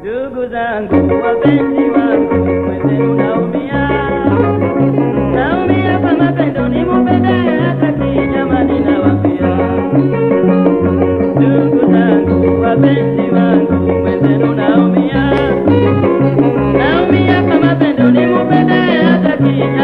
Ndugu zangu, wapenzi wangu, mwenzenu naumia, naumia kwa mapendo ni mupendaya kati, jamani nawapia. Ndugu zangu, wapenzi wangu, mwenzenu naumia, naumia kwa mapendo ni mupendaya kati,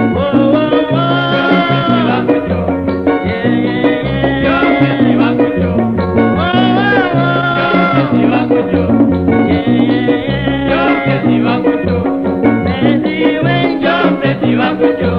Thank you.